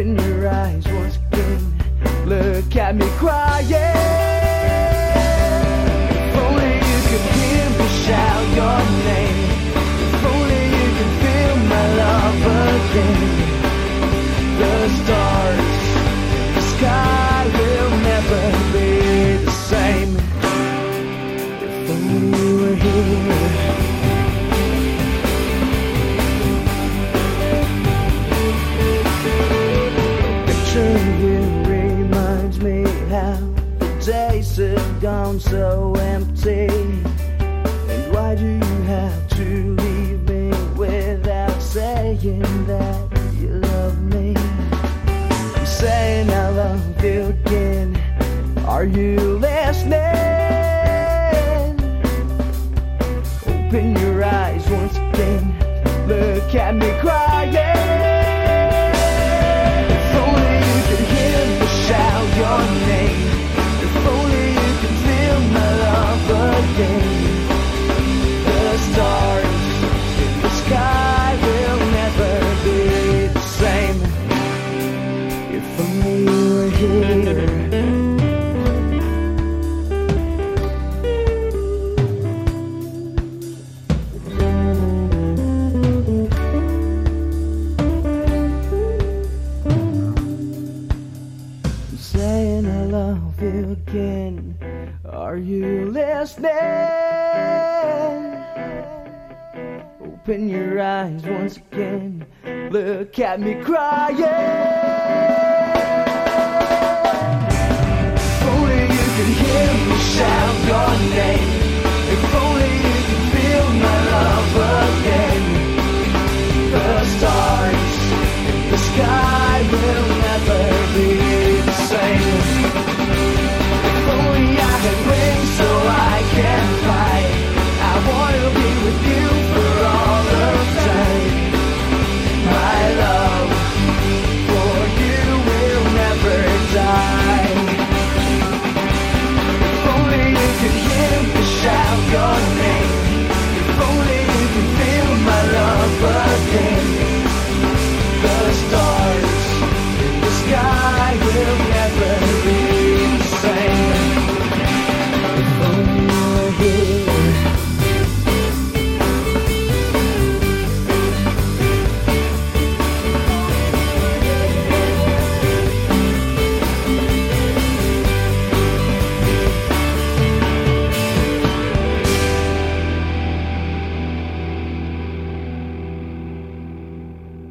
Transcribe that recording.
Open your eyes once again. Look at me crying. Days have gone so empty. And why do you have to leave me without saying that you love me? I'm saying I love you again. Are you listening? Open your eyes once again. Look at me crying. Open your eyes once again. Look at me crying. If